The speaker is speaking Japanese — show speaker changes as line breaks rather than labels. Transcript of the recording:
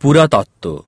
পুরাতত্ত্ব